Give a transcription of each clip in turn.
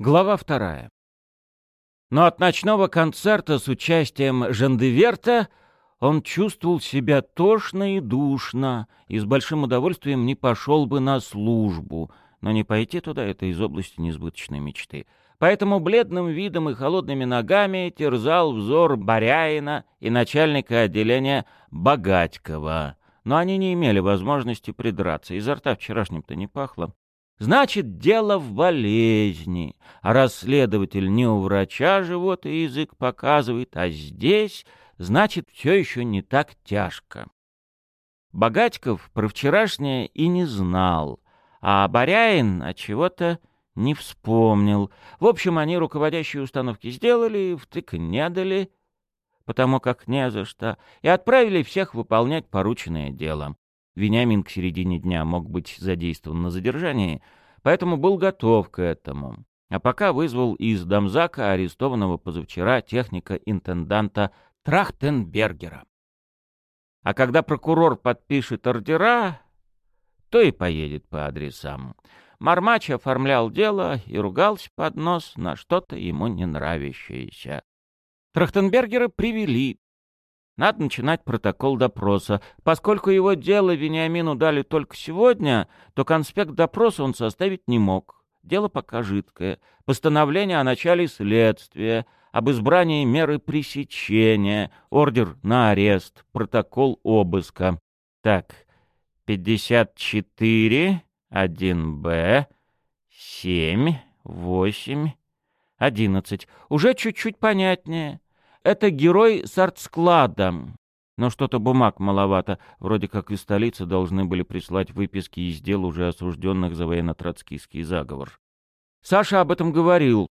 Глава вторая. Но от ночного концерта с участием Жандеверта он чувствовал себя тошно и душно, и с большим удовольствием не пошел бы на службу, но не пойти туда — это из области несбыточной мечты. Поэтому бледным видом и холодными ногами терзал взор Боряина и начальника отделения Богатькова. Но они не имели возможности придраться, изо рта вчерашним-то не пахло. Значит, дело в болезни. А расследователь не у врача живот и язык показывает, а здесь, значит, все еще не так тяжко. Богатьков про вчерашнее и не знал, а Боряин от чего-то не вспомнил. В общем, они руководящие установки сделали, втык не дали, потому как не за что, и отправили всех выполнять порученное дело. Вениамин к середине дня мог быть задействован на задержании, поэтому был готов к этому. А пока вызвал из Дамзака арестованного позавчера техника-интенданта Трахтенбергера. А когда прокурор подпишет ордера, то и поедет по адресам. Мармач оформлял дело и ругался под нос на что-то ему не нравящееся. Трахтенбергера привели, надо начинать протокол допроса. Поскольку его дело Вениамину дали только сегодня, то конспект допроса он составить не мог. Дело пока жидкое. Постановление о начале следствия, об избрании меры пресечения, ордер на арест, протокол обыска. Так, 54, 1Б, 7, 8, 11. Уже чуть-чуть понятнее. Это герой с артсклада. Но что-то бумаг маловато. Вроде как из столицы должны были прислать выписки из дел уже осужденных за военно-троцкийский заговор. Саша об этом говорил.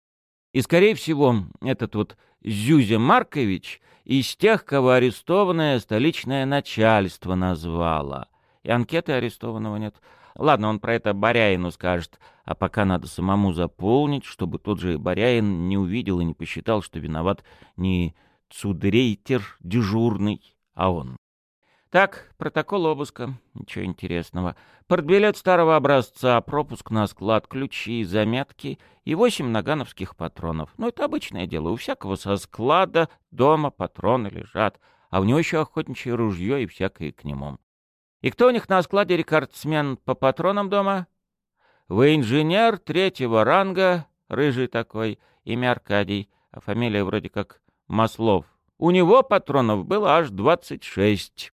И, скорее всего, этот вот Зюзя Маркович из тех, кого арестованное столичное начальство назвало. И анкеты арестованного нет. Ладно, он про это Боряину скажет, а пока надо самому заполнить, чтобы тот же Боряин не увидел и не посчитал, что виноват не цудрейтер дежурный, а он. Так, протокол обыска. Ничего интересного. Портбилет старого образца, пропуск на склад, ключи, заметки и восемь нагановских патронов. Ну, это обычное дело. У всякого со склада дома патроны лежат, а у него еще охотничье ружье и всякое к нему. И кто у них на складе рекордсмен по патронам дома? Вы инженер третьего ранга, рыжий такой, имя Аркадий, а фамилия вроде как Маслов. У него патронов было аж двадцать шесть.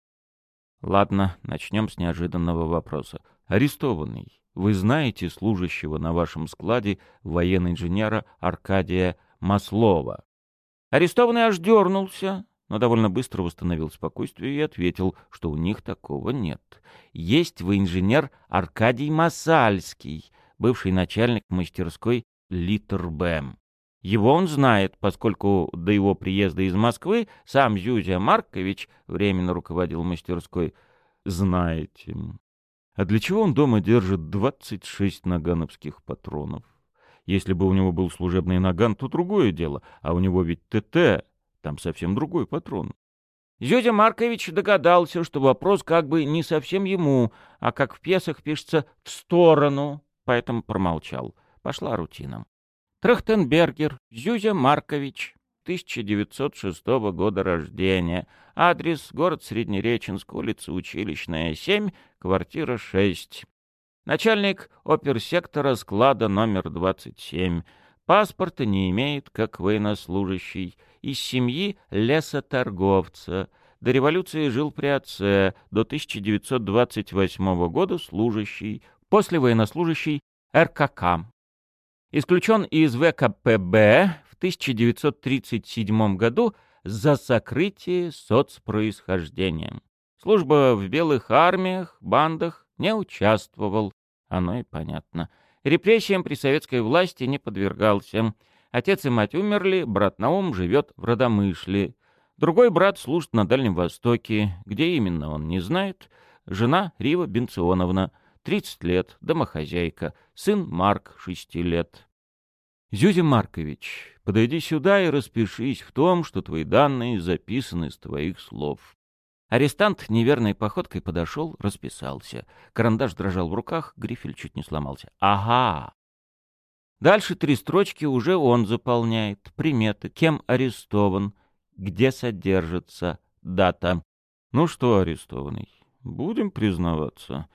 Ладно, начнем с неожиданного вопроса. Арестованный, вы знаете служащего на вашем складе военно-инженера Аркадия Маслова? Арестованный аж дернулся, но довольно быстро восстановил спокойствие и ответил, что у них такого нет. Есть вы инженер Аркадий Масальский, бывший начальник мастерской Литербэм. Его он знает, поскольку до его приезда из Москвы сам Зюзя Маркович временно руководил мастерской. Знаете. А для чего он дома держит 26 нагановских патронов? Если бы у него был служебный наган, то другое дело, а у него ведь ТТ, там совсем другой патрон. Зюзя Маркович догадался, что вопрос как бы не совсем ему, а как в пьесах пишется «в сторону», поэтому промолчал. Пошла рутина. Трахтенбергер, Зюзя Маркович, 1906 года рождения. Адрес — город Среднереченск, улица Училищная, 7, квартира 6. Начальник оперсектора склада номер 27. Паспорта не имеет, как военнослужащий. Из семьи лесоторговца. До революции жил при отце, до 1928 года служащий, после военнослужащий РКК. Исключен из ВКПБ в 1937 году за сокрытие соцпроисхождения. Служба в белых армиях, бандах не участвовал, оно и понятно. Репрессиям при советской власти не подвергался. Отец и мать умерли, брат Наум живет в Родомышле. Другой брат служит на Дальнем Востоке, где именно он не знает. Жена Рива Бенционовна, 30 лет, домохозяйка, сын Марк, 6 лет. Зюзя Маркович, подойди сюда и распишись в том, что твои данные записаны с твоих слов. Арестант неверной походкой подошел, расписался. Карандаш дрожал в руках, грифель чуть не сломался. «Ага!» Дальше три строчки уже он заполняет. Приметы. Кем арестован. Где содержится. Дата. Ну что, арестованный, будем признаваться?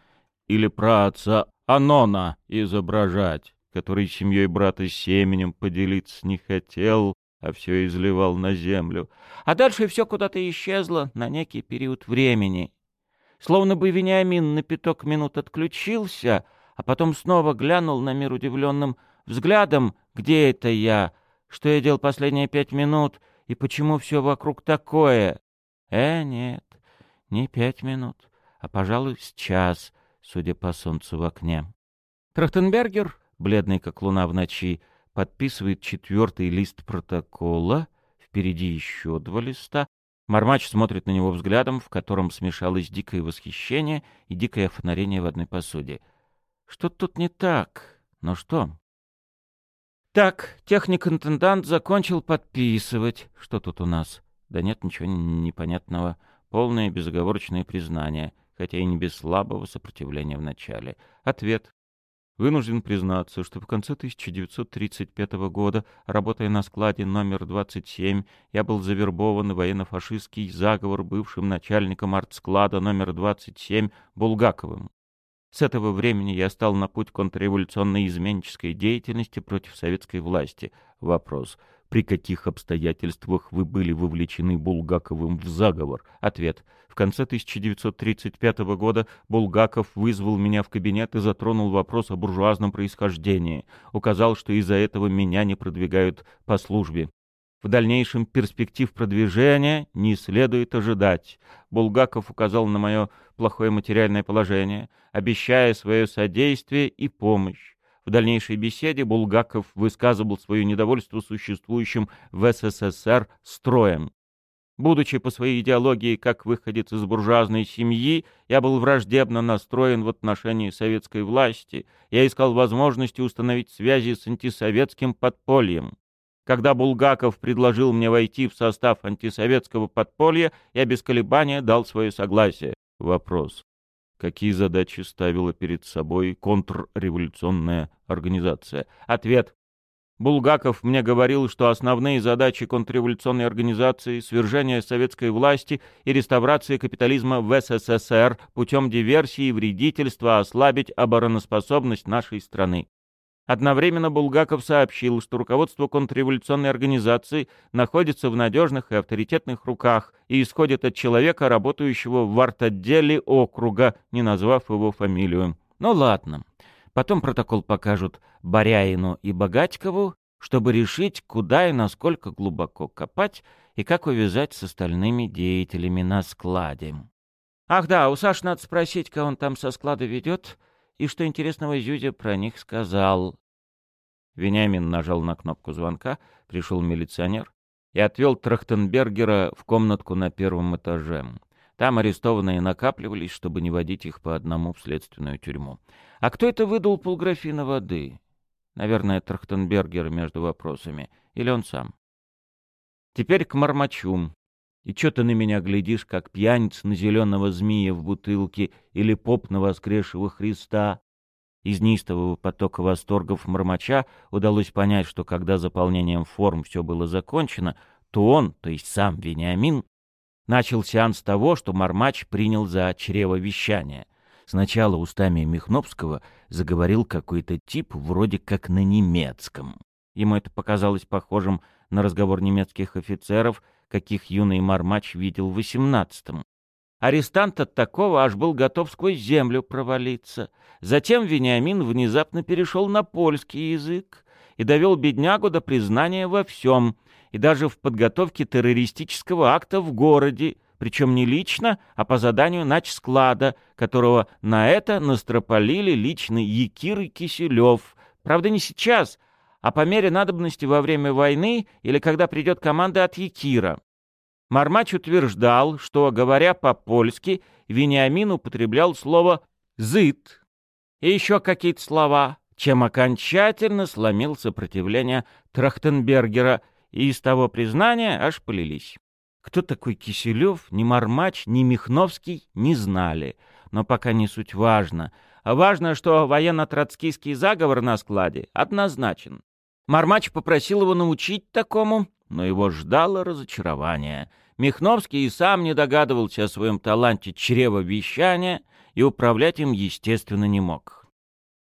Или про отца Анона изображать, который семьей брата семенем поделиться не хотел, а все изливал на землю. А дальше все куда-то исчезло на некий период времени. Словно бы Вениамин на пяток минут отключился, а потом снова глянул на мир удивленным взглядом, где это я, что я делал последние пять минут и почему все вокруг такое. Э, нет, не пять минут, а, пожалуй, с час, судя по солнцу в окне. Трахтенбергер, бледный как луна в ночи, подписывает четвертый лист протокола, впереди еще два листа. Мармач смотрит на него взглядом, в котором смешалось дикое восхищение и дикое фонарение в одной посуде. Что тут не так? Но что? Так, техник-интендант закончил подписывать. Что тут у нас? Да нет, ничего непонятного. Полное безоговорочное признание, хотя и не без слабого сопротивления в начале. Ответ. Вынужден признаться, что в конце 1935 года, работая на складе номер 27, я был завербован в военно-фашистский заговор бывшим начальником артсклада номер 27 Булгаковым. С этого времени я стал на путь контрреволюционной изменческой деятельности против советской власти. Вопрос. При каких обстоятельствах вы были вовлечены Булгаковым в заговор? Ответ. В конце 1935 года Булгаков вызвал меня в кабинет и затронул вопрос о буржуазном происхождении. Указал, что из-за этого меня не продвигают по службе. В дальнейшем перспектив продвижения не следует ожидать. Булгаков указал на мое плохое материальное положение, обещая свое содействие и помощь. В дальнейшей беседе Булгаков высказывал свое недовольство существующим в СССР строем. Будучи по своей идеологии как выходец из буржуазной семьи, я был враждебно настроен в отношении советской власти. Я искал возможности установить связи с антисоветским подпольем. Когда Булгаков предложил мне войти в состав антисоветского подполья, я без колебания дал свое согласие. Вопрос. Какие задачи ставила перед собой контрреволюционная организация? Ответ. Булгаков мне говорил, что основные задачи контрреволюционной организации — свержение советской власти и реставрация капитализма в СССР путем диверсии и вредительства ослабить обороноспособность нашей страны. Одновременно Булгаков сообщил, что руководство контрреволюционной организации находится в надежных и авторитетных руках и исходит от человека, работающего в артотделе округа, не назвав его фамилию. Ну ладно. Потом протокол покажут Боряину и Богатькову, чтобы решить, куда и насколько глубоко копать и как увязать с остальными деятелями на складе. Ах да, у Саши надо спросить, кого он там со склада ведет, и что интересного Зюзя про них сказал. Вениамин нажал на кнопку звонка, пришел милиционер и отвел Трахтенбергера в комнатку на первом этаже. Там арестованные накапливались, чтобы не водить их по одному в следственную тюрьму. А кто это выдал полграфина воды? Наверное, Трахтенбергер между вопросами. Или он сам? Теперь к Мармачу. И чё ты на меня глядишь, как пьяница на зеленого змея в бутылке или поп на воскресшего Христа? Из неистового потока восторгов Мармача удалось понять, что когда заполнением форм все было закончено, то он, то есть сам Вениамин, начал сеанс того, что Мармач принял за чревовещание. Сначала устами Михновского заговорил какой-то тип вроде как на немецком. Ему это показалось похожим на разговор немецких офицеров, каких юный Мармач видел в восемнадцатом. Арестант от такого аж был готов сквозь землю провалиться. Затем Вениамин внезапно перешел на польский язык и довел беднягу до признания во всем, и даже в подготовке террористического акта в городе, причем не лично, а по заданию начсклада, которого на это настропалили лично Якир и Киселев. Правда, не сейчас, а по мере надобности во время войны или когда придет команда от Якира. Мармач утверждал, что, говоря по-польски, Вениамин употреблял слово «зыт» и еще какие-то слова, чем окончательно сломил сопротивление Трахтенбергера, и из того признания аж полились. Кто такой Киселев, ни Мармач, ни Михновский не знали, но пока не суть важно. Важно, что военно-троцкийский заговор на складе однозначен. Мармач попросил его научить такому, но его ждало разочарование. Михновский и сам не догадывался о своем таланте чревовещания и управлять им, естественно, не мог.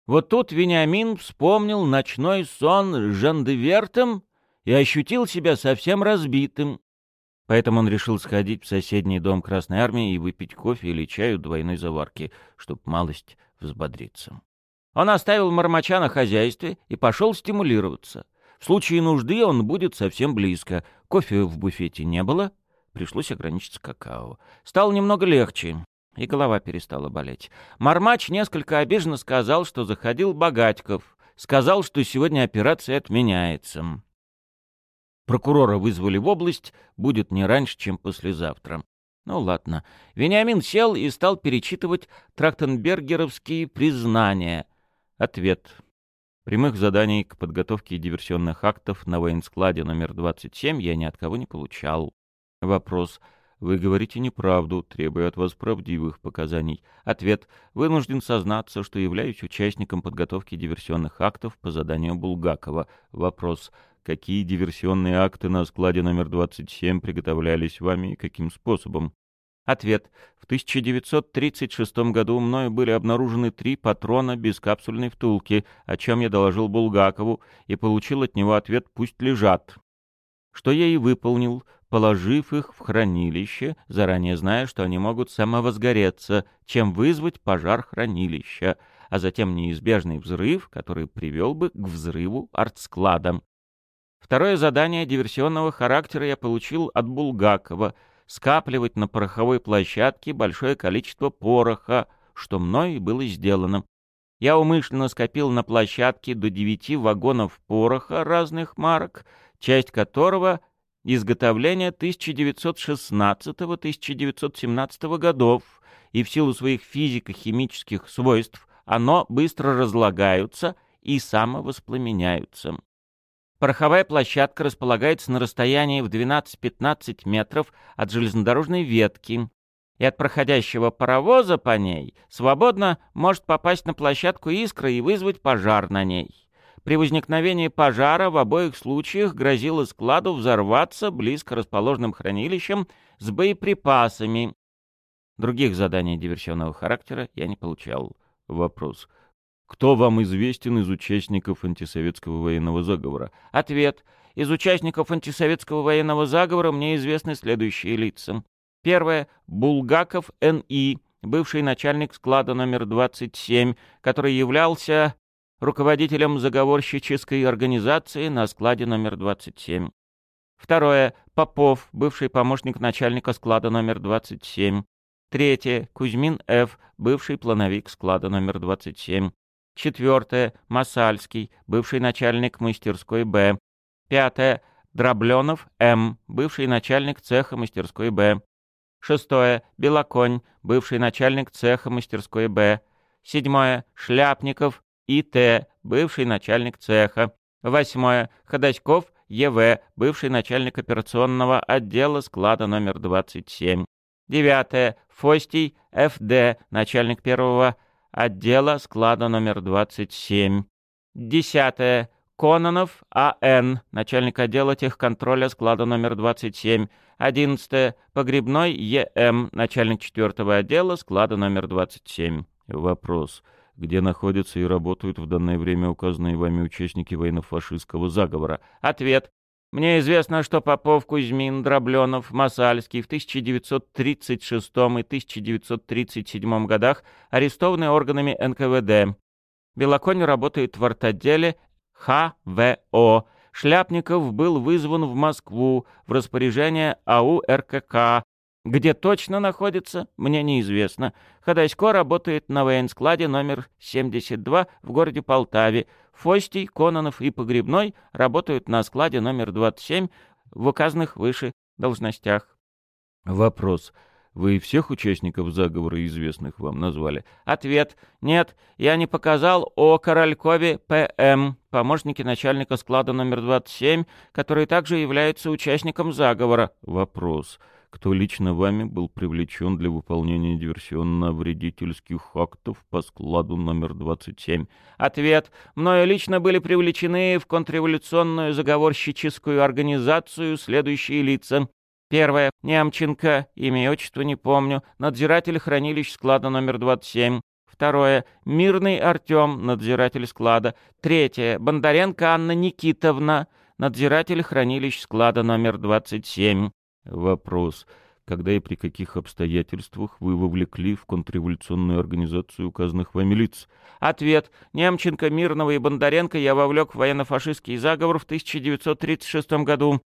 Вот тут Вениамин вспомнил ночной сон с Жандевертом и ощутил себя совсем разбитым. Поэтому он решил сходить в соседний дом Красной Армии и выпить кофе или чаю двойной заварки, чтоб малость взбодриться. Он оставил Мармача на хозяйстве и пошел стимулироваться. В случае нужды он будет совсем близко. Кофе в буфете не было, пришлось ограничиться какао. Стало немного легче, и голова перестала болеть. Мармач несколько обиженно сказал, что заходил Богатьков, сказал, что сегодня операция отменяется. Прокурора вызвали в область, будет не раньше, чем послезавтра. Ну ладно. Вениамин сел и стал перечитывать трактенбергеровские признания. Ответ. Прямых заданий к подготовке диверсионных актов на военскладе номер 27 я ни от кого не получал. Вопрос. Вы говорите неправду, требуя от вас правдивых показаний. Ответ. Вынужден сознаться, что являюсь участником подготовки диверсионных актов по заданию Булгакова. Вопрос. Какие диверсионные акты на складе номер 27 приготовлялись вами и каким способом? Ответ. В 1936 году мною были обнаружены три патрона без капсульной втулки, о чем я доложил Булгакову и получил от него ответ «пусть лежат». Что я и выполнил, положив их в хранилище, заранее зная, что они могут самовозгореться, чем вызвать пожар хранилища, а затем неизбежный взрыв, который привел бы к взрыву артсклада. Второе задание диверсионного характера я получил от Булгакова — скапливать на пороховой площадке большое количество пороха, что мной было сделано. Я умышленно скопил на площадке до девяти вагонов пороха разных марок, часть которого — изготовление 1916-1917 годов, и в силу своих физико-химических свойств оно быстро разлагаются и самовоспламеняются. Пороховая площадка располагается на расстоянии в 12-15 метров от железнодорожной ветки, и от проходящего паровоза по ней свободно может попасть на площадку искра и вызвать пожар на ней. При возникновении пожара в обоих случаях грозило складу взорваться близко расположенным хранилищем с боеприпасами. Других заданий диверсионного характера я не получал. Вопрос. Кто вам известен из участников антисоветского военного заговора? Ответ. Из участников антисоветского военного заговора мне известны следующие лица. Первое. Булгаков Н.И., бывший начальник склада номер 27, который являлся руководителем заговорщической организации на складе номер 27. Второе. Попов, бывший помощник начальника склада номер 27. Третье. Кузьмин Ф., бывший плановик склада номер 27. Четвертое. Масальский, бывший начальник мастерской Б. Пятое. Дробленов М., бывший начальник цеха мастерской Б. Шестое. Белоконь, бывший начальник цеха мастерской Б. Седьмое. Шляпников И.Т., бывший начальник цеха. Восьмое. Ходоськов Е.В., бывший начальник операционного отдела склада номер 27. Девятое. Фостий Ф.Д., начальник первого отдела склада номер 27. Десятое. Кононов А.Н., начальник отдела техконтроля склада номер 27. Одиннадцатое. Погребной Е.М., начальник четвертого отдела склада номер 27. Вопрос. Где находятся и работают в данное время указанные вами участники военно-фашистского заговора? Ответ. Мне известно, что Попов, Кузьмин, Дробленов, Масальский в 1936 и 1937 годах арестованы органами НКВД. Белоконь работает в артотделе ХВО. Шляпников был вызван в Москву в распоряжение АУ РКК где точно находится, мне неизвестно. Ходайско работает на военскладе номер 72 в городе Полтаве. Фостий, Кононов и Погребной работают на складе номер 27 в указанных выше должностях. Вопрос. Вы всех участников заговора известных вам назвали? Ответ. Нет, я не показал о Королькове П.М., помощнике начальника склада номер 27, который также является участником заговора. Вопрос. Кто лично вами был привлечен для выполнения диверсионно-вредительских актов по складу номер 27? Ответ. Мною лично были привлечены в контрреволюционную заговорщическую организацию следующие лица. Первое. Немченко, имя и отчество не помню, надзиратель хранилищ склада номер 27. Второе. Мирный Артем, надзиратель склада. Третье. Бондаренко Анна Никитовна, надзиратель хранилищ склада номер 27. Вопрос. Когда и при каких обстоятельствах вы вовлекли в контрреволюционную организацию указанных вами лиц? Ответ. Немченко, Мирного и Бондаренко я вовлек в военно-фашистский заговор в 1936 году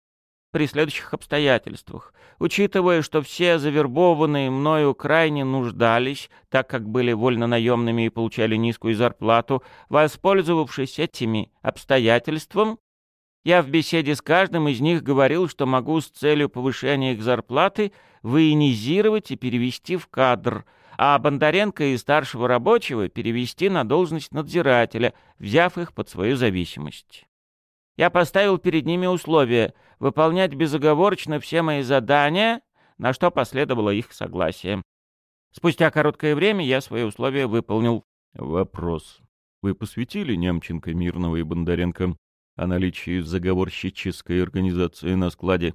при следующих обстоятельствах. Учитывая, что все завербованные мною крайне нуждались, так как были вольно-наемными и получали низкую зарплату, воспользовавшись этими обстоятельствами, я в беседе с каждым из них говорил, что могу с целью повышения их зарплаты военизировать и перевести в кадр, а Бондаренко и старшего рабочего перевести на должность надзирателя, взяв их под свою зависимость. Я поставил перед ними условие выполнять безоговорочно все мои задания, на что последовало их согласие. Спустя короткое время я свои условия выполнил. Вопрос. Вы посвятили Немченко, Мирного и Бондаренко о наличии заговорщической организации на складе.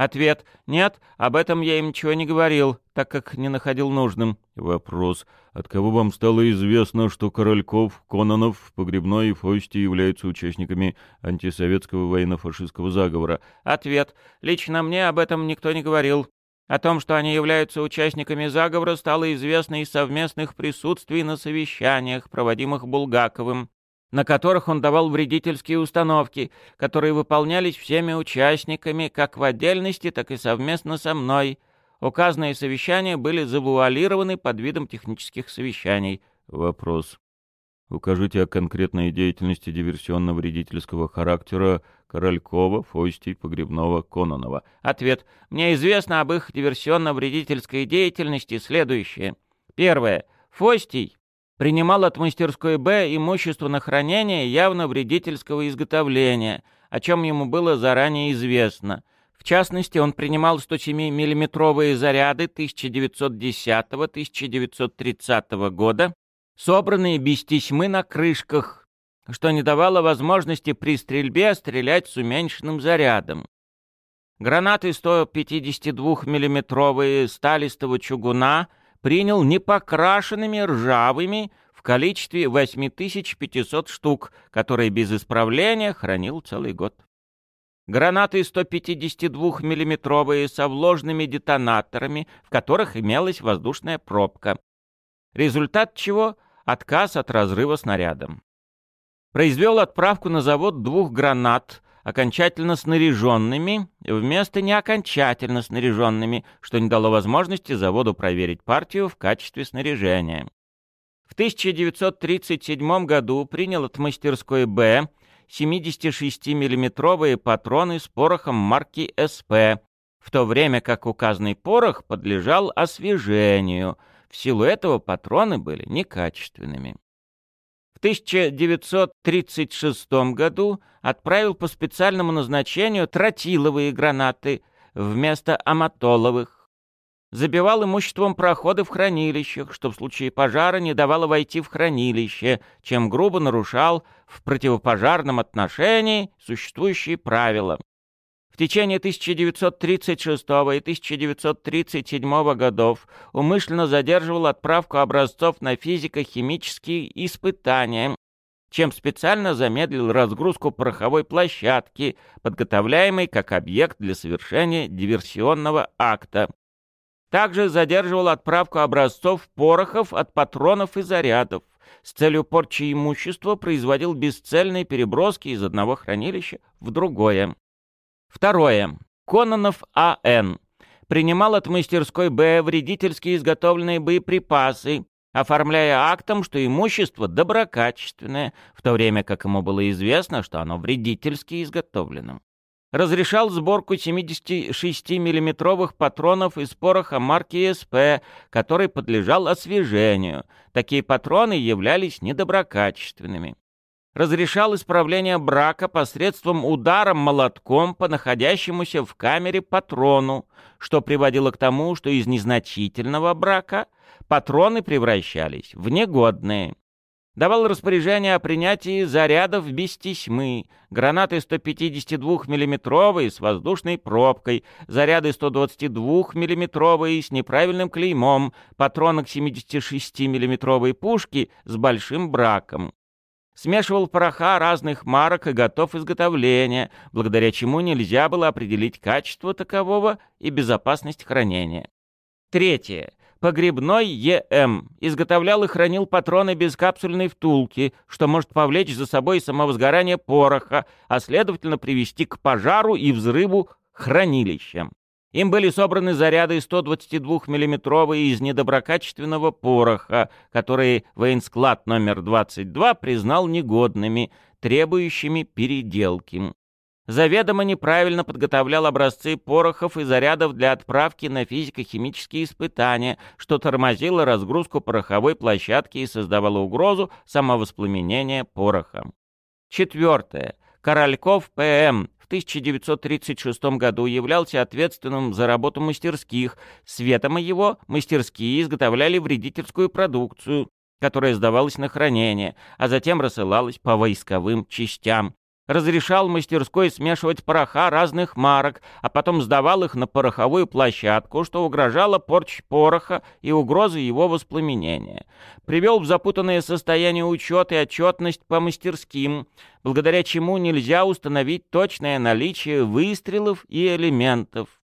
Ответ «Нет, об этом я им ничего не говорил, так как не находил нужным». Вопрос. От кого вам стало известно, что Корольков, Кононов, Погребной и Фости являются участниками антисоветского военно-фашистского заговора? Ответ. Лично мне об этом никто не говорил. О том, что они являются участниками заговора, стало известно из совместных присутствий на совещаниях, проводимых Булгаковым на которых он давал вредительские установки, которые выполнялись всеми участниками, как в отдельности, так и совместно со мной. Указанные совещания были завуалированы под видом технических совещаний. Вопрос. Укажите о конкретной деятельности диверсионно-вредительского характера Королькова, Фостей, Погребного, Кононова. Ответ. Мне известно об их диверсионно-вредительской деятельности следующее. Первое. Фостий принимал от мастерской «Б» имущество на хранение явно вредительского изготовления, о чем ему было заранее известно. В частности, он принимал 107 миллиметровые заряды 1910-1930 года, собранные без тесьмы на крышках, что не давало возможности при стрельбе стрелять с уменьшенным зарядом. Гранаты 152 миллиметровые сталистого чугуна — принял непокрашенными ржавыми в количестве 8500 штук, которые без исправления хранил целый год. Гранаты 152 миллиметровые со вложенными детонаторами, в которых имелась воздушная пробка. Результат чего — отказ от разрыва снарядом. Произвел отправку на завод двух гранат окончательно снаряженными вместо неокончательно снаряженными, что не дало возможности заводу проверить партию в качестве снаряжения. В 1937 году принял от мастерской «Б» 76 миллиметровые патроны с порохом марки «СП», в то время как указанный порох подлежал освежению. В силу этого патроны были некачественными. 1936 году отправил по специальному назначению тротиловые гранаты вместо аматоловых. Забивал имуществом проходы в хранилищах, что в случае пожара не давало войти в хранилище, чем грубо нарушал в противопожарном отношении существующие правила течение 1936 и 1937 годов умышленно задерживал отправку образцов на физико-химические испытания, чем специально замедлил разгрузку пороховой площадки, подготовляемой как объект для совершения диверсионного акта. Также задерживал отправку образцов порохов от патронов и зарядов. С целью порчи имущества производил бесцельные переброски из одного хранилища в другое. Второе. Кононов А.Н. Принимал от мастерской Б вредительски изготовленные боеприпасы, оформляя актом, что имущество доброкачественное, в то время как ему было известно, что оно вредительски изготовлено. Разрешал сборку 76 миллиметровых патронов из пороха марки СП, который подлежал освежению. Такие патроны являлись недоброкачественными. Разрешал исправление брака посредством удара молотком по находящемуся в камере патрону, что приводило к тому, что из незначительного брака патроны превращались в негодные. Давал распоряжение о принятии зарядов без тесьмы, гранаты 152 миллиметровые с воздушной пробкой, заряды 122 миллиметровые с неправильным клеймом, патроны к 76 миллиметровой пушки с большим браком смешивал пороха разных марок и готов изготовления, благодаря чему нельзя было определить качество такового и безопасность хранения. Третье. Погребной ЕМ изготовлял и хранил патроны без капсульной втулки, что может повлечь за собой самовозгорание пороха, а следовательно привести к пожару и взрыву хранилища. Им были собраны заряды 122-мм из недоброкачественного пороха, которые военсклад номер 22 признал негодными, требующими переделки. Заведомо неправильно подготовлял образцы порохов и зарядов для отправки на физико-химические испытания, что тормозило разгрузку пороховой площадки и создавало угрозу самовоспламенения пороха. Четвертое. Корольков ПМ 1936 году являлся ответственным за работу мастерских. С ведома его мастерские изготовляли вредительскую продукцию, которая сдавалась на хранение, а затем рассылалась по войсковым частям разрешал мастерской смешивать пороха разных марок, а потом сдавал их на пороховую площадку, что угрожало порч пороха и угрозы его воспламенения. Привел в запутанное состояние учет и отчетность по мастерским, благодаря чему нельзя установить точное наличие выстрелов и элементов.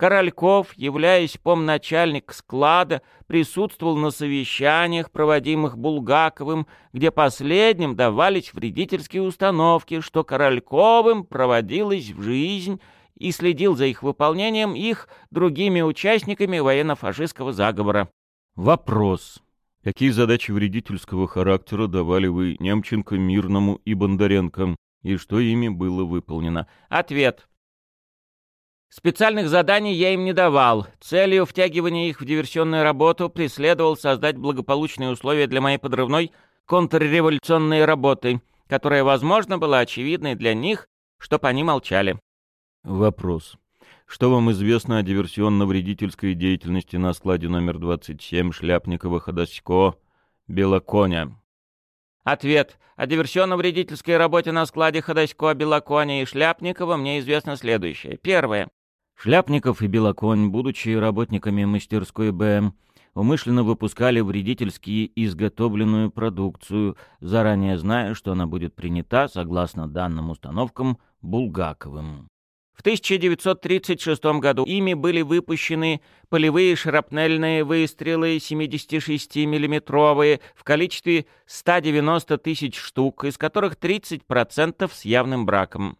Корольков, являясь помначальник склада, присутствовал на совещаниях, проводимых Булгаковым, где последним давались вредительские установки, что Корольковым проводилось в жизнь и следил за их выполнением их другими участниками военно-фашистского заговора. Вопрос. Какие задачи вредительского характера давали вы Немченко, Мирному и Бондаренко, и что ими было выполнено? Ответ. Специальных заданий я им не давал. Целью втягивания их в диверсионную работу преследовал создать благополучные условия для моей подрывной контрреволюционной работы, которая, возможно, была очевидной для них, чтоб они молчали. Вопрос. Что вам известно о диверсионно-вредительской деятельности на складе номер 27 Шляпникова-Ходосько Белоконя? Ответ. О диверсионно-вредительской работе на складе Ходосько, Белоконя и Шляпникова мне известно следующее. Первое. Шляпников и Белоконь, будучи работниками мастерской БМ, умышленно выпускали вредительские изготовленную продукцию, заранее зная, что она будет принята, согласно данным установкам, Булгаковым. В 1936 году ими были выпущены полевые шрапнельные выстрелы 76 миллиметровые в количестве 190 тысяч штук, из которых 30% с явным браком.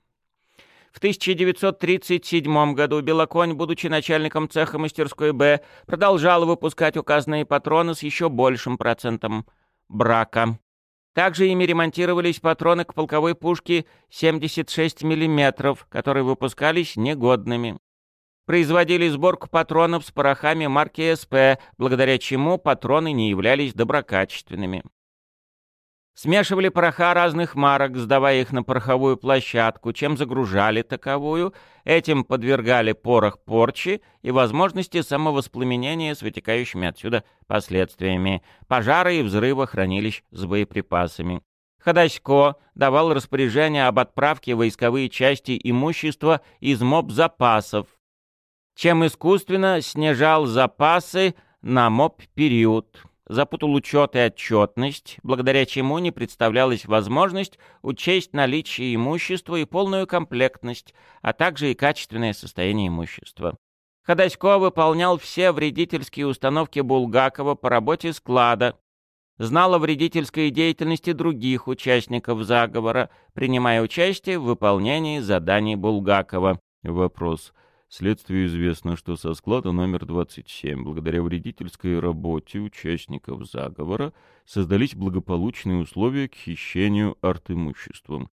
В 1937 году Белоконь, будучи начальником цеха мастерской «Б», продолжал выпускать указанные патроны с еще большим процентом брака. Также ими ремонтировались патроны к полковой пушке 76 мм, которые выпускались негодными. Производили сборку патронов с порохами марки СП, благодаря чему патроны не являлись доброкачественными. Смешивали пороха разных марок, сдавая их на пороховую площадку, чем загружали таковую, этим подвергали порох порчи и возможности самовоспламенения с вытекающими отсюда последствиями, пожары и взрыва хранилищ с боеприпасами. Ходосько давал распоряжение об отправке войсковые части имущества из моб-запасов, чем искусственно снижал запасы на моб-период запутал учет и отчетность, благодаря чему не представлялась возможность учесть наличие имущества и полную комплектность, а также и качественное состояние имущества. Ходосько выполнял все вредительские установки Булгакова по работе склада, знал о вредительской деятельности других участников заговора, принимая участие в выполнении заданий Булгакова. Вопрос. Следствию известно, что со склада номер 27, благодаря вредительской работе участников заговора, создались благополучные условия к хищению артимуществом.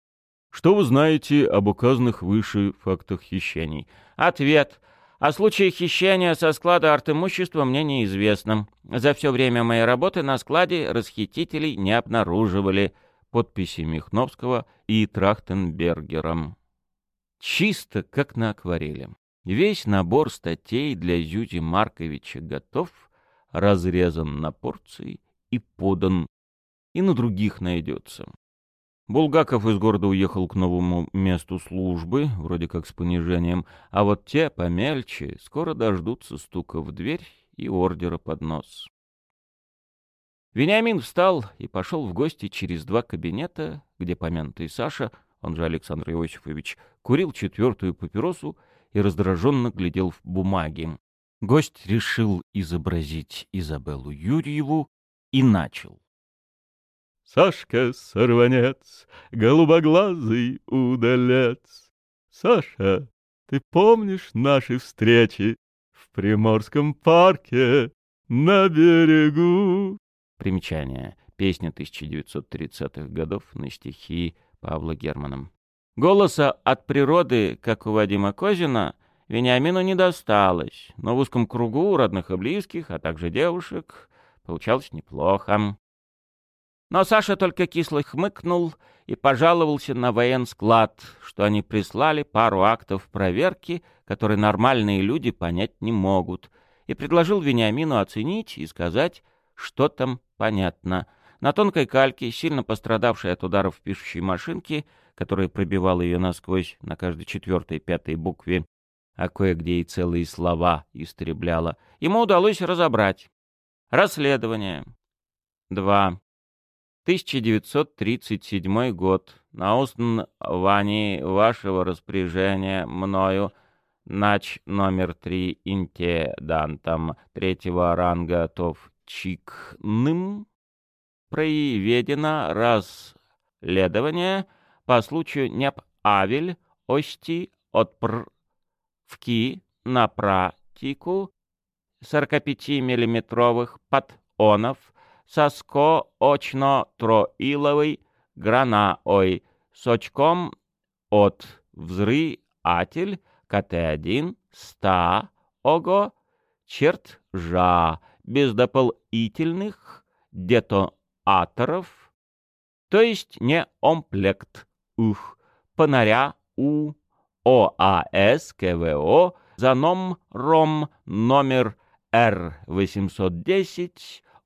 Что вы знаете об указанных выше фактах хищений? Ответ. О случае хищения со склада артимущества мне неизвестно. За все время моей работы на складе расхитителей не обнаруживали. подписи Михновского и Трахтенбергера. Чисто, как на акварели. Весь набор статей для Зюзи Марковича готов, разрезан на порции и подан, и на других найдется. Булгаков из города уехал к новому месту службы, вроде как с понижением, а вот те, помельче, скоро дождутся стука в дверь и ордера под нос. Вениамин встал и пошел в гости через два кабинета, где помянутый Саша, он же Александр Иосифович, курил четвертую папиросу и раздраженно глядел в бумаги. Гость решил изобразить Изабеллу Юрьеву и начал. Сашка сорванец, голубоглазый удалец. Саша, ты помнишь наши встречи в Приморском парке на берегу? Примечание. Песня 1930-х годов на стихи Павла Германом. Голоса от природы, как у Вадима Козина, Вениамину не досталось, но в узком кругу родных и близких, а также девушек, получалось неплохо. Но Саша только кисло хмыкнул и пожаловался на военсклад, что они прислали пару актов проверки, которые нормальные люди понять не могут, и предложил Вениамину оценить и сказать, что там понятно. На тонкой кальке, сильно пострадавшей от ударов пишущей машинки, которая пробивала ее насквозь на каждой четвертой пятой букве, а кое-где и целые слова истребляла, ему удалось разобрать. Расследование. 2. 1937 год. На основании вашего распоряжения мною нач номер 3 интендантом третьего ранга Товчикным проведено расследование по случаю НЕП Авель Ости отправки на практику 45-миллиметровых патронов соско-очно-троиловый гранаой с очком от взрыватель КТ-1 100 ого черт жа без дополнительных детонаторов, то есть не комплект ух понаря у ОАС КВО за номером номер Р-810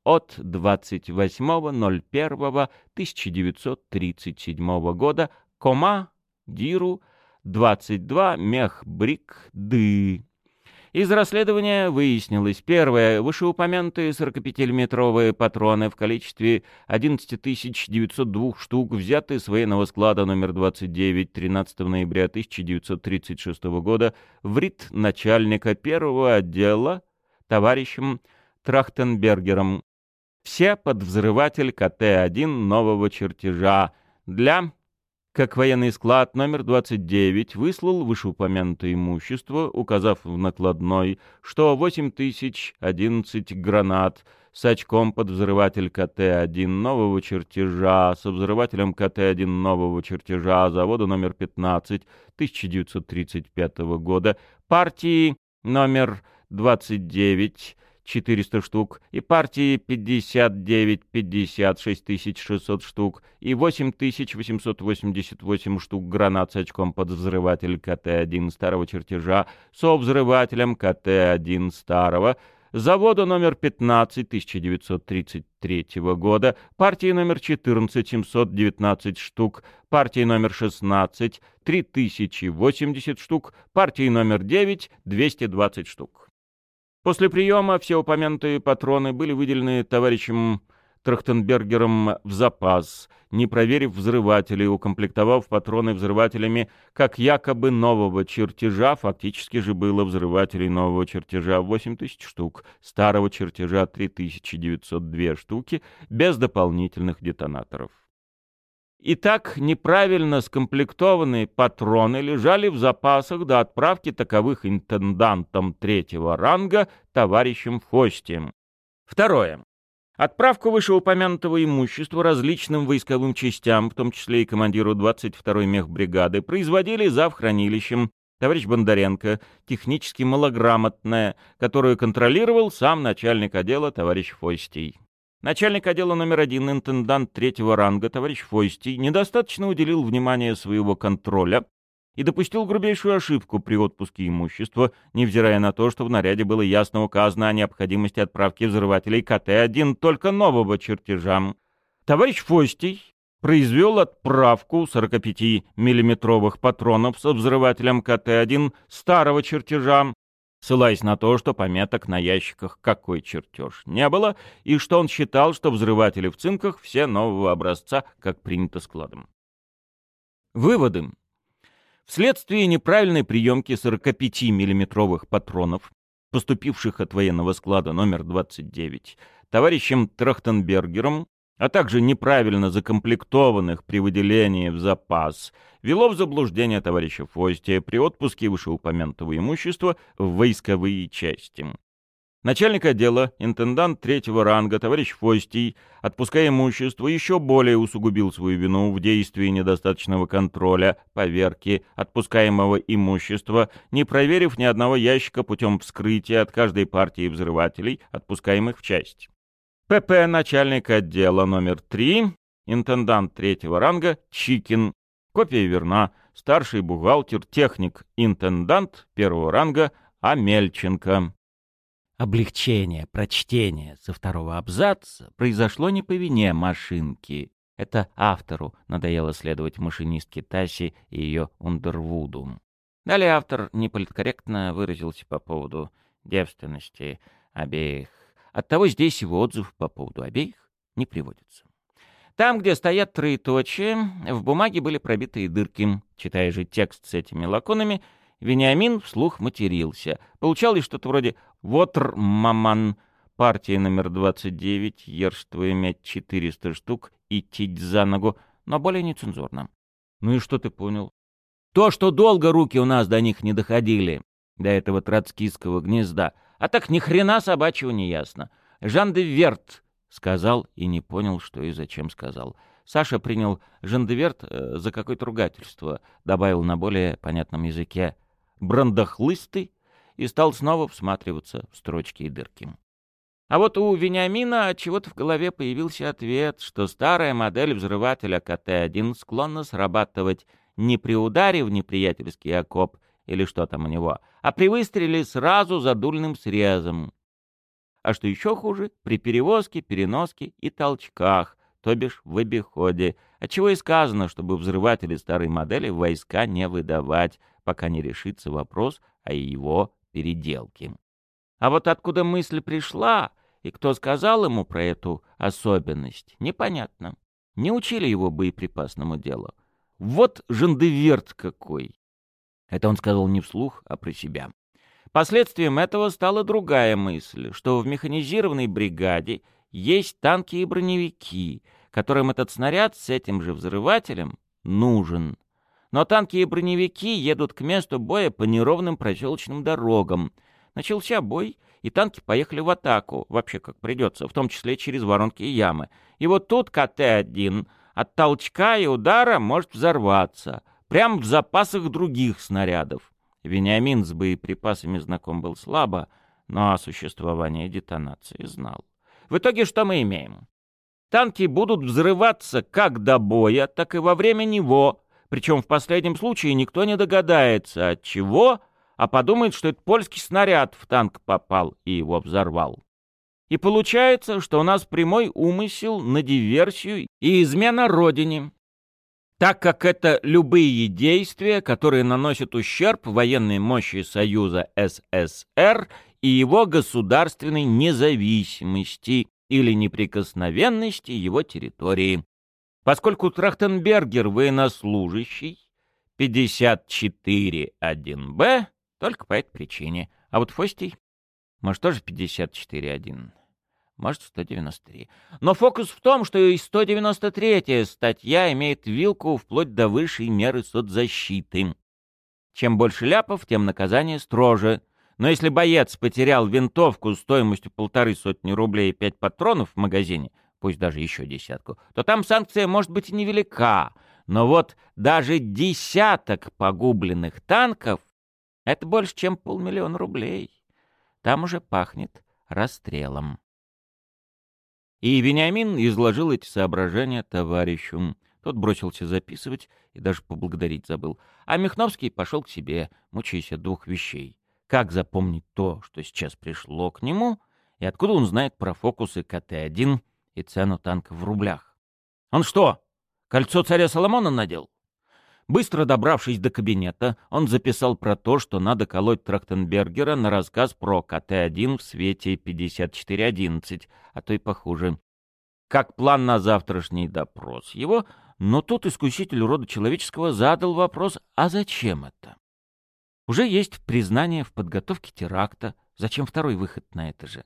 от 28.01.1937 года Кома Диру 22 Мехбрик Ды. Из расследования выяснилось, первое, вышеупомянутые 45-миллиметровые патроны в количестве 11 902 штук взяты с военного склада номер 29 13 ноября 1936 года в РИТ начальника первого отдела товарищем Трахтенбергером. Все под взрыватель КТ-1 нового чертежа для, как военный склад номер 29 выслал вышеупомянутое имущество, указав в накладной, что 8011 гранат с очком под взрыватель КТ-1 нового чертежа, со взрывателем КТ-1 нового чертежа завода номер 15 1935 года, партии номер 29 400 штук, и партии 59 56 600 штук, и 8888 штук гранат с очком под взрыватель КТ-1 старого чертежа со взрывателем КТ-1 старого, завода номер 15 1933 года, партии номер 14 719 штук, партии номер 16 3080 штук, партии номер 9 220 штук. После приема все упомянутые патроны были выделены товарищем Трахтенбергером в запас, не проверив взрыватели, укомплектовав патроны взрывателями как якобы нового чертежа, фактически же было взрывателей нового чертежа 8000 штук, старого чертежа 3902 штуки, без дополнительных детонаторов. Итак, неправильно скомплектованные патроны лежали в запасах до отправки таковых интендантом третьего ранга товарищем Фостием. Второе. Отправку вышеупомянутого имущества различным войсковым частям, в том числе и командиру 22-й мехбригады, производили зав. хранилищем товарищ Бондаренко, технически малограмотная, которую контролировал сам начальник отдела товарищ Фостий. Начальник отдела номер один, интендант третьего ранга, товарищ Фойстий, недостаточно уделил внимания своего контроля и допустил грубейшую ошибку при отпуске имущества, невзирая на то, что в наряде было ясно указано о необходимости отправки взрывателей КТ-1 только нового чертежа. Товарищ Фостий произвел отправку 45-миллиметровых патронов со взрывателем КТ-1 старого чертежа, ссылаясь на то, что пометок на ящиках какой чертеж не было, и что он считал, что взрыватели в цинках все нового образца, как принято складом. Выводы. Вследствие неправильной приемки 45-миллиметровых патронов, поступивших от военного склада номер 29, товарищем Трахтенбергером, а также неправильно закомплектованных при выделении в запас, вело в заблуждение товарища Фостия при отпуске вышеупомянутого имущества в войсковые части. Начальник отдела, интендант третьего ранга, товарищ Фостий, отпуская имущество, еще более усугубил свою вину в действии недостаточного контроля, поверки отпускаемого имущества, не проверив ни одного ящика путем вскрытия от каждой партии взрывателей, отпускаемых в часть. ПП начальник отдела номер 3, интендант третьего ранга, Чикин. Копия верна. Старший бухгалтер, техник, интендант первого ранга, Амельченко. Облегчение прочтения со второго абзаца произошло не по вине машинки. Это автору надоело следовать машинистке Таси и ее Ундервуду. Далее автор неполиткорректно выразился по поводу девственности обеих. Оттого здесь его отзыв по поводу обеих не приводится. Там, где стоят троеточия, в бумаге были пробитые дырки. Читая же текст с этими лаконами, Вениамин вслух матерился. Получалось что-то вроде «Вотр, маман, партия номер 29, ешь твою мять 400 штук, идти за ногу», но более нецензурно. «Ну и что ты понял?» «То, что долго руки у нас до них не доходили, до этого троцкистского гнезда, а так ни хрена собачьего не ясно. Жан де Верт сказал и не понял, что и зачем сказал». Саша принял Жан де Верт э, за какое-то ругательство, добавил на более понятном языке — брандахлыстый и стал снова всматриваться в строчки и дырки. А вот у Вениамина чего-то в голове появился ответ, что старая модель взрывателя КТ-1 склонна срабатывать не при ударе в неприятельский окоп или что там у него, а при выстреле сразу за дульным срезом. А что еще хуже, при перевозке, переноске и толчках, то бишь в обиходе, отчего и сказано, чтобы взрыватели старой модели войска не выдавать, пока не решится вопрос о его переделке. А вот откуда мысль пришла и кто сказал ему про эту особенность, непонятно. Не учили его боеприпасному делу. Вот жендеверт какой! Это он сказал не вслух, а про себя. Последствием этого стала другая мысль, что в механизированной бригаде есть танки и броневики, которым этот снаряд с этим же взрывателем нужен. Но танки и броневики едут к месту боя по неровным проселочным дорогам. Начался бой, и танки поехали в атаку, вообще как придется, в том числе через воронки и ямы. И вот тут КТ-1 от толчка и удара может взорваться, прямо в запасах других снарядов. Вениамин с боеприпасами знаком был слабо, но о существовании детонации знал. В итоге что мы имеем? Танки будут взрываться как до боя, так и во время него, причем в последнем случае никто не догадается, от чего, а подумает, что это польский снаряд в танк попал и его взорвал. И получается, что у нас прямой умысел на диверсию и измена Родине, так как это любые действия, которые наносят ущерб военной мощи Союза СССР и его государственной независимости или неприкосновенности его территории. Поскольку Трахтенбергер военнослужащий, 54.1б, только по этой причине. А вот Фостий, может, тоже 54.1, может, 193. Но фокус в том, что и 193-я статья имеет вилку вплоть до высшей меры соцзащиты. Чем больше ляпов, тем наказание строже. Но если боец потерял винтовку стоимостью полторы сотни рублей и пять патронов в магазине, пусть даже еще десятку, то там санкция может быть невелика. Но вот даже десяток погубленных танков — это больше, чем полмиллиона рублей. Там уже пахнет расстрелом. И Вениамин изложил эти соображения товарищу. Тот бросился записывать и даже поблагодарить забыл. А Михновский пошел к себе, мучаясь от двух вещей. Как запомнить то, что сейчас пришло к нему, и откуда он знает про фокусы КТ-1 и цену танка в рублях? Он что, кольцо царя Соломона надел? Быстро добравшись до кабинета, он записал про то, что надо колоть Трахтенбергера на рассказ про КТ-1 в свете 5411, а то и похуже. Как план на завтрашний допрос его, но тут искуситель рода человеческого задал вопрос, а зачем это? Уже есть признание в подготовке теракта, зачем второй выход на это же?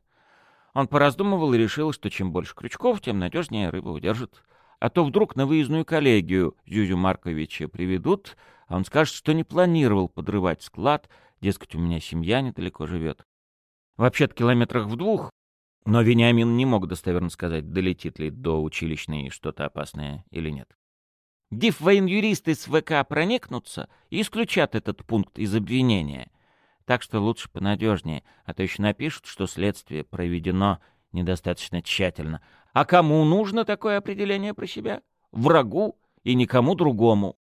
Он пораздумывал и решил, что чем больше крючков, тем надежнее рыба удержит а то вдруг на выездную коллегию Зюзю Марковича приведут, а он скажет, что не планировал подрывать склад, дескать, у меня семья недалеко живет. Вообще-то километрах в двух, но Вениамин не мог достоверно сказать, долетит ли до училищной что-то опасное или нет. Див воен-юристы с ВК проникнутся и исключат этот пункт из обвинения. Так что лучше понадежнее, а то еще напишут, что следствие проведено недостаточно тщательно, а кому нужно такое определение про себя? Врагу и никому другому.